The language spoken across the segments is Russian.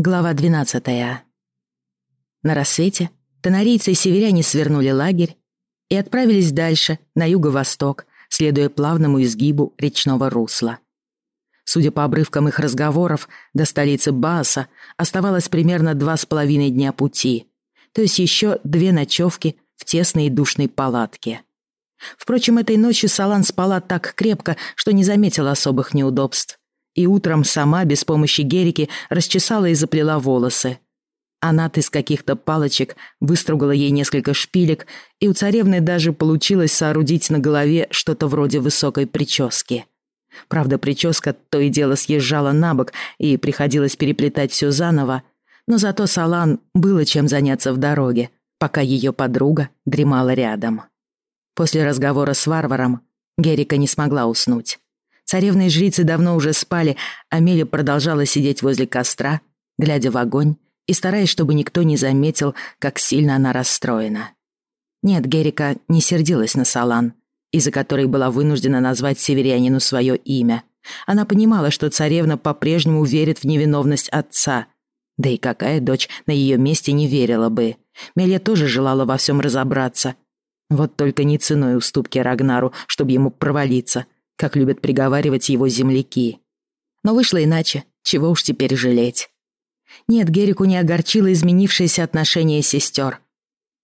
Глава 12. На рассвете тонарийцы и северяне свернули лагерь и отправились дальше, на юго-восток, следуя плавному изгибу речного русла. Судя по обрывкам их разговоров, до столицы Бааса оставалось примерно два с половиной дня пути, то есть еще две ночевки в тесной и душной палатке. Впрочем, этой ночью Салан спала так крепко, что не заметила особых неудобств и утром сама, без помощи Герики, расчесала и заплела волосы. Анат из каких-то палочек выстругала ей несколько шпилек, и у царевны даже получилось соорудить на голове что-то вроде высокой прически. Правда, прическа то и дело съезжала на бок, и приходилось переплетать все заново, но зато Салан было чем заняться в дороге, пока ее подруга дремала рядом. После разговора с варваром Герика не смогла уснуть. Царевны и жрицы давно уже спали, а Меля продолжала сидеть возле костра, глядя в огонь и стараясь, чтобы никто не заметил, как сильно она расстроена. Нет, Герика не сердилась на Салан, из-за которой была вынуждена назвать северянину свое имя. Она понимала, что царевна по-прежнему верит в невиновность отца. Да и какая дочь на ее месте не верила бы. Мелья тоже желала во всем разобраться. Вот только не ценой уступки Рагнару, чтобы ему провалиться — как любят приговаривать его земляки. Но вышло иначе, чего уж теперь жалеть. Нет, Герику не огорчило изменившееся отношение сестер.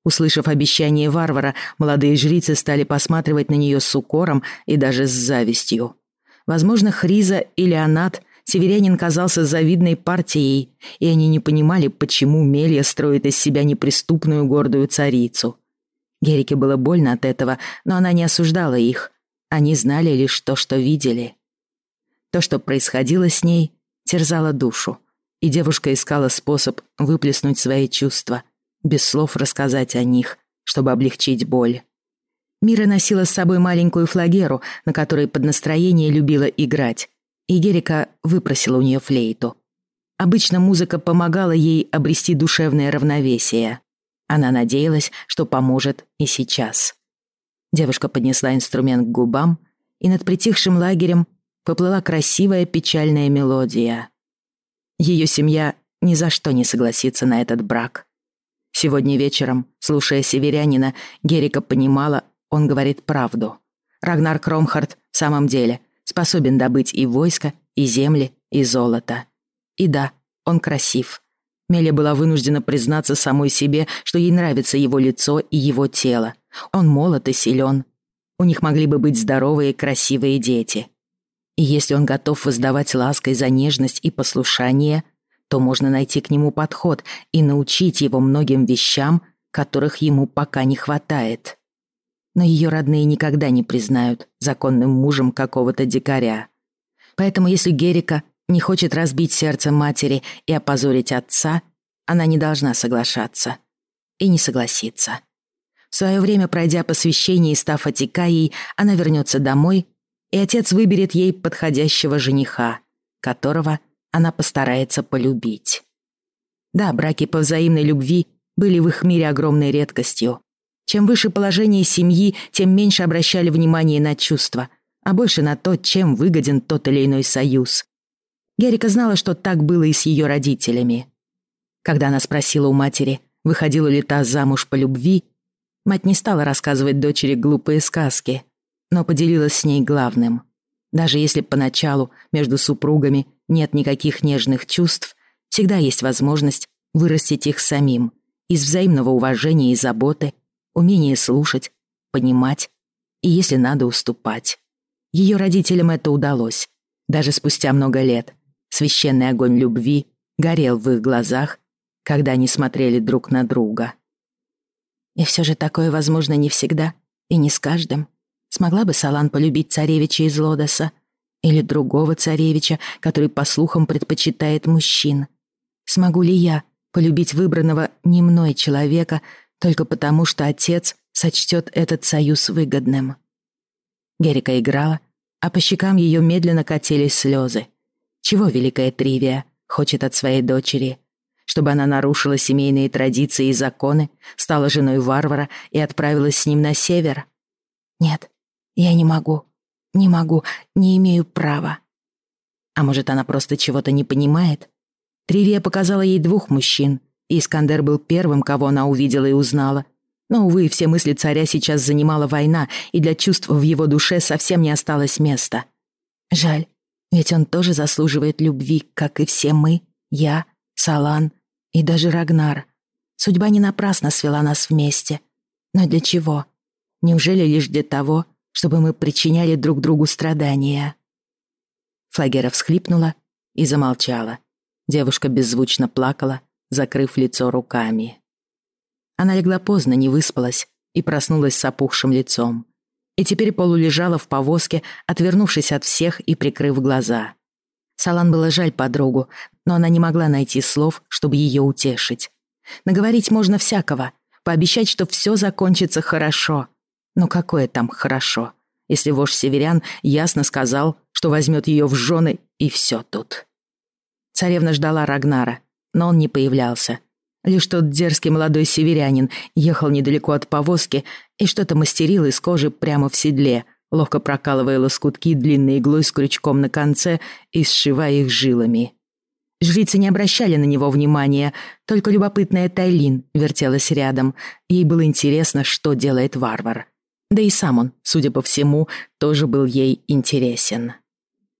Услышав обещание варвара, молодые жрицы стали посматривать на нее с укором и даже с завистью. Возможно, Хриза или Анат северянин казался завидной партией, и они не понимали, почему Мелья строит из себя неприступную гордую царицу. Герике было больно от этого, но она не осуждала их, они знали лишь то, что видели. То, что происходило с ней, терзало душу, и девушка искала способ выплеснуть свои чувства, без слов рассказать о них, чтобы облегчить боль. Мира носила с собой маленькую флагеру, на которой под настроение любила играть, и Герика выпросила у нее флейту. Обычно музыка помогала ей обрести душевное равновесие. Она надеялась, что поможет и сейчас. Девушка поднесла инструмент к губам, и над притихшим лагерем поплыла красивая печальная мелодия. Ее семья ни за что не согласится на этот брак. Сегодня вечером, слушая северянина, Герика понимала, он говорит правду. Рагнар Кромхард в самом деле способен добыть и войско, и земли, и золото. И да, он красив. Меля была вынуждена признаться самой себе, что ей нравится его лицо и его тело. Он молод и силен. У них могли бы быть здоровые красивые дети. И если он готов воздавать лаской за нежность и послушание, то можно найти к нему подход и научить его многим вещам, которых ему пока не хватает. Но ее родные никогда не признают законным мужем какого-то дикаря. Поэтому если Герика не хочет разбить сердце матери и опозорить отца, она не должна соглашаться. И не согласится. В свое время, пройдя посвящение и став Атикаей, она вернется домой, и отец выберет ей подходящего жениха, которого она постарается полюбить. Да, браки по взаимной любви были в их мире огромной редкостью. Чем выше положение семьи, тем меньше обращали внимание на чувства, а больше на то, чем выгоден тот или иной союз. Герика знала, что так было и с ее родителями. Когда она спросила у матери, выходила ли та замуж по любви, Мать не стала рассказывать дочери глупые сказки, но поделилась с ней главным. Даже если поначалу между супругами нет никаких нежных чувств, всегда есть возможность вырастить их самим из взаимного уважения и заботы, умения слушать, понимать и, если надо, уступать. Ее родителям это удалось. Даже спустя много лет священный огонь любви горел в их глазах, когда они смотрели друг на друга. И все же такое возможно не всегда и не с каждым. Смогла бы Салан полюбить царевича из Лодоса или другого царевича, который, по слухам, предпочитает мужчин? Смогу ли я полюбить выбранного не мной человека только потому, что отец сочтет этот союз выгодным? Герика играла, а по щекам ее медленно катились слезы. Чего великая Тривия хочет от своей дочери? чтобы она нарушила семейные традиции и законы, стала женой варвара и отправилась с ним на север? Нет, я не могу, не могу, не имею права. А может, она просто чего-то не понимает? Тривия показала ей двух мужчин, и Искандер был первым, кого она увидела и узнала. Но, увы, все мысли царя сейчас занимала война, и для чувств в его душе совсем не осталось места. Жаль, ведь он тоже заслуживает любви, как и все мы, я, Салан и даже Рагнар. Судьба не напрасно свела нас вместе. Но для чего? Неужели лишь для того, чтобы мы причиняли друг другу страдания?» Флагера всхлипнула и замолчала. Девушка беззвучно плакала, закрыв лицо руками. Она легла поздно, не выспалась и проснулась с опухшим лицом. И теперь полулежала в повозке, отвернувшись от всех и прикрыв глаза. Салан было жаль подругу, но она не могла найти слов, чтобы ее утешить. Наговорить можно всякого, пообещать, что все закончится хорошо. Но какое там хорошо, если вождь северян ясно сказал, что возьмет ее в жены, и все тут. Царевна ждала Рагнара, но он не появлялся. Лишь тот дерзкий молодой северянин ехал недалеко от повозки и что-то мастерил из кожи прямо в седле, ловко прокалывая лоскутки длинной иглой с крючком на конце и сшивая их жилами. Жрицы не обращали на него внимания, только любопытная Тайлин вертелась рядом. Ей было интересно, что делает варвар. Да и сам он, судя по всему, тоже был ей интересен.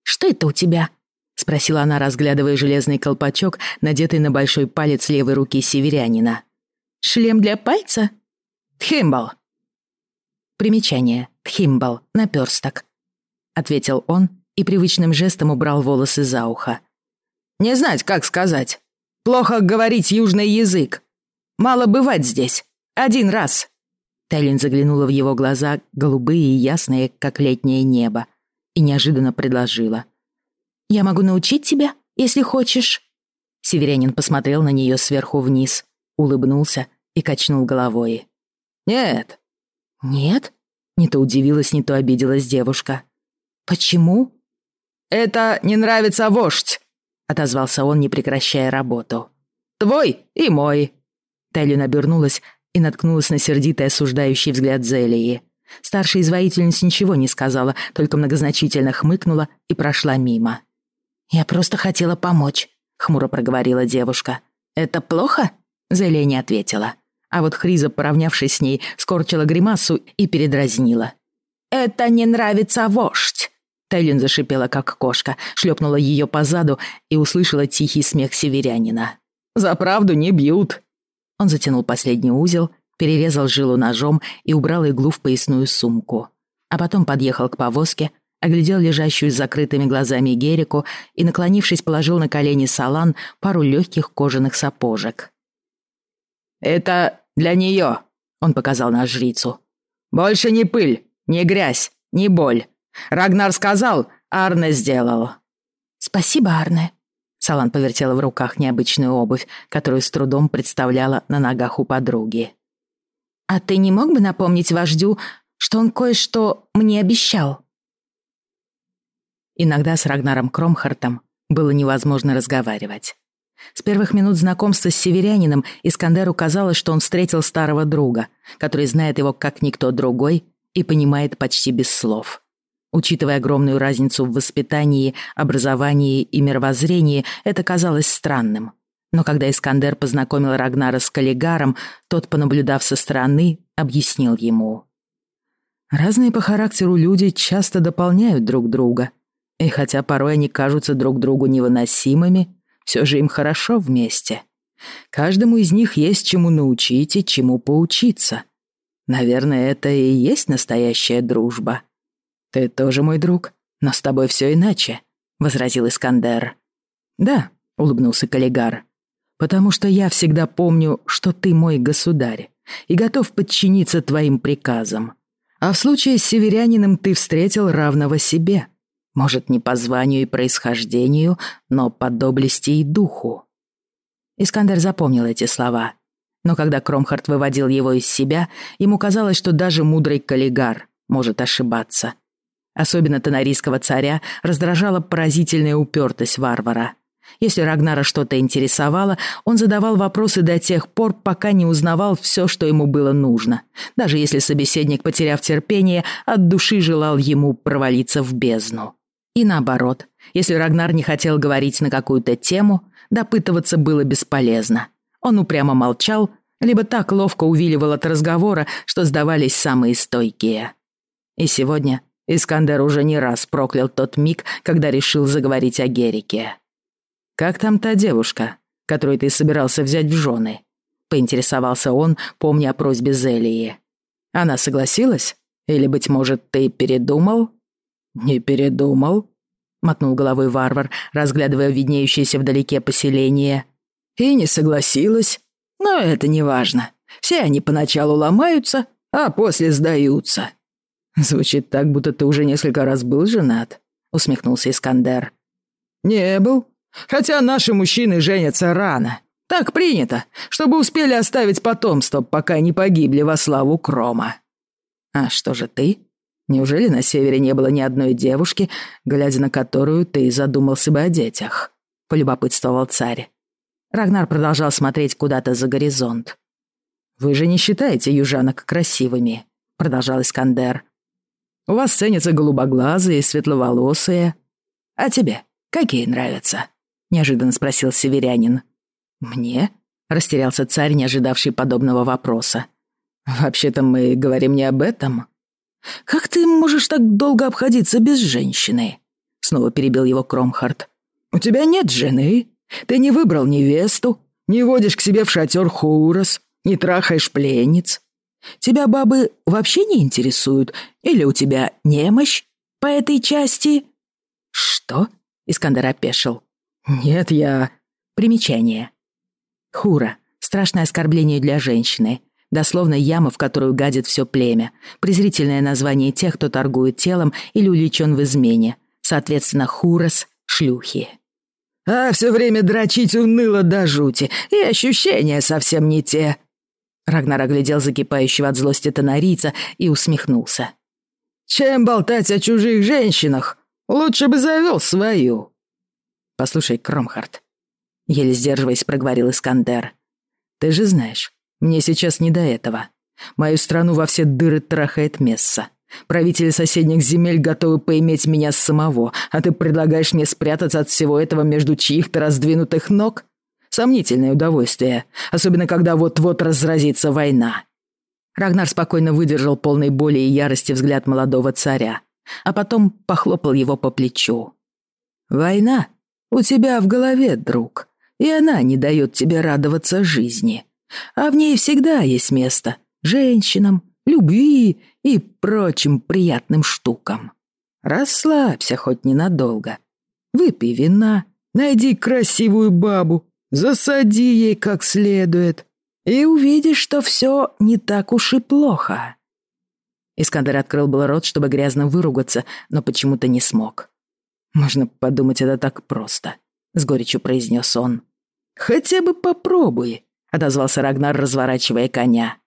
«Что это у тебя?» — спросила она, разглядывая железный колпачок, надетый на большой палец левой руки северянина. «Шлем для пальца?» «Тхимбал». Примечание. Тхимбал. Наперсток. Ответил он и привычным жестом убрал волосы за ухо. Не знать, как сказать. Плохо говорить южный язык. Мало бывать здесь. Один раз». Тайлин заглянула в его глаза, голубые и ясные, как летнее небо, и неожиданно предложила. «Я могу научить тебя, если хочешь». Северянин посмотрел на нее сверху вниз, улыбнулся и качнул головой. «Нет». «Нет?» Не то удивилась, не то обиделась девушка. «Почему?» «Это не нравится вождь», — отозвался он, не прекращая работу. «Твой и мой!» Тайлин обернулась и наткнулась на сердитый осуждающий взгляд Зелии. Старшая извоительница ничего не сказала, только многозначительно хмыкнула и прошла мимо. «Я просто хотела помочь», — хмуро проговорила девушка. «Это плохо?» — Зелия не ответила. А вот Хриза, поравнявшись с ней, скорчила гримасу и передразнила. «Это не нравится вождь!» Тайлин зашипела, как кошка, шлепнула ее по заду и услышала тихий смех северянина. «За правду не бьют!» Он затянул последний узел, перерезал жилу ножом и убрал иглу в поясную сумку. А потом подъехал к повозке, оглядел лежащую с закрытыми глазами Герику и, наклонившись, положил на колени Салан пару легких кожаных сапожек. «Это для нее», — он показал на жрицу. «Больше не пыль, не грязь, не боль. Рагнар сказал, Арне сделал». «Спасибо, Арне». Салан повертела в руках необычную обувь, которую с трудом представляла на ногах у подруги. «А ты не мог бы напомнить вождю, что он кое-что мне обещал?» Иногда с Рагнаром Кромхартом было невозможно разговаривать. С первых минут знакомства с северянином Искандеру казалось, что он встретил старого друга, который знает его как никто другой и понимает почти без слов. Учитывая огромную разницу в воспитании, образовании и мировоззрении, это казалось странным. Но когда Искандер познакомил Рагнара с Каллигаром, тот, понаблюдав со стороны, объяснил ему. Разные по характеру люди часто дополняют друг друга. И хотя порой они кажутся друг другу невыносимыми, все же им хорошо вместе. Каждому из них есть чему научить и чему поучиться. Наверное, это и есть настоящая дружба. «Ты тоже мой друг, но с тобой все иначе», — возразил Искандер. «Да», — улыбнулся Каллигар, «потому что я всегда помню, что ты мой государь и готов подчиниться твоим приказам. А в случае с северянином ты встретил равного себе, может, не по званию и происхождению, но по доблести и духу». Искандер запомнил эти слова, но когда Кромхард выводил его из себя, ему казалось, что даже мудрый Каллигар может ошибаться — Особенно тонарийского царя раздражала поразительная упертость варвара. Если Рагнара что-то интересовало, он задавал вопросы до тех пор, пока не узнавал все, что ему было нужно. Даже если собеседник, потеряв терпение, от души желал ему провалиться в бездну. И наоборот, если Рагнар не хотел говорить на какую-то тему, допытываться было бесполезно. Он упрямо молчал, либо так ловко увиливал от разговора, что сдавались самые стойкие. И сегодня Искандер уже не раз проклял тот миг, когда решил заговорить о Герике. «Как там та девушка, которую ты собирался взять в жены?» — поинтересовался он, помня о просьбе Зелии. «Она согласилась? Или, быть может, ты передумал?» «Не передумал», — мотнул головой варвар, разглядывая виднеющееся вдалеке поселение. «И не согласилась. Но это не важно. Все они поначалу ломаются, а после сдаются. «Звучит так, будто ты уже несколько раз был женат», — усмехнулся Искандер. «Не был. Хотя наши мужчины женятся рано. Так принято, чтобы успели оставить потомство, пока не погибли во славу Крома». «А что же ты? Неужели на севере не было ни одной девушки, глядя на которую ты задумался бы о детях?» — полюбопытствовал царь. Рагнар продолжал смотреть куда-то за горизонт. «Вы же не считаете южанок красивыми?» — продолжал Искандер. У вас ценятся голубоглазые, светловолосые. А тебе какие нравятся?» — неожиданно спросил северянин. «Мне?» — растерялся царь, не ожидавший подобного вопроса. «Вообще-то мы говорим не об этом». «Как ты можешь так долго обходиться без женщины?» — снова перебил его Кромхард. «У тебя нет жены, ты не выбрал невесту, не водишь к себе в шатер Хурос, не трахаешь пленниц, Тебя бабы вообще не интересуют? Или у тебя немощь по этой части?» «Что?» — Искандер опешил. «Нет, я...» Примечание. Хура. Страшное оскорбление для женщины. Дословно яма, в которую гадит все племя. Презрительное название тех, кто торгует телом или увлечен в измене. Соответственно, хурас — шлюхи. «А все время дрочить уныло до жути, и ощущения совсем не те», Рагнар оглядел закипающего от злости тонарийца и усмехнулся. «Чем болтать о чужих женщинах? Лучше бы завел свою». «Послушай, Кромхард», — еле сдерживаясь, проговорил Искандер. «Ты же знаешь, мне сейчас не до этого. Мою страну во все дыры трахает Месса. Правители соседних земель готовы поиметь меня самого, а ты предлагаешь мне спрятаться от всего этого между чьих-то раздвинутых ног? Сомнительное удовольствие, особенно когда вот-вот разразится война. Рагнар спокойно выдержал полной боли и ярости взгляд молодого царя, а потом похлопал его по плечу. «Война у тебя в голове, друг, и она не дает тебе радоваться жизни. А в ней всегда есть место женщинам, любви и прочим приятным штукам. Расслабься хоть ненадолго. Выпей вина, найди красивую бабу, Засади ей как следует, и увидишь, что все не так уж и плохо». Искандер открыл был рот, чтобы грязно выругаться, но почему-то не смог. «Можно подумать, это так просто», — с горечью произнес он. «Хотя бы попробуй», — отозвался Рагнар, разворачивая коня.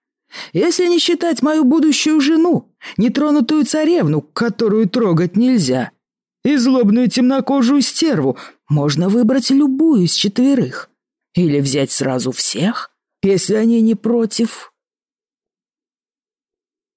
«Если не считать мою будущую жену, нетронутую царевну, которую трогать нельзя, и злобную темнокожую стерву, можно выбрать любую из четверых. Или взять сразу всех, если они не против.